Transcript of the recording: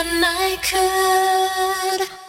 and I could.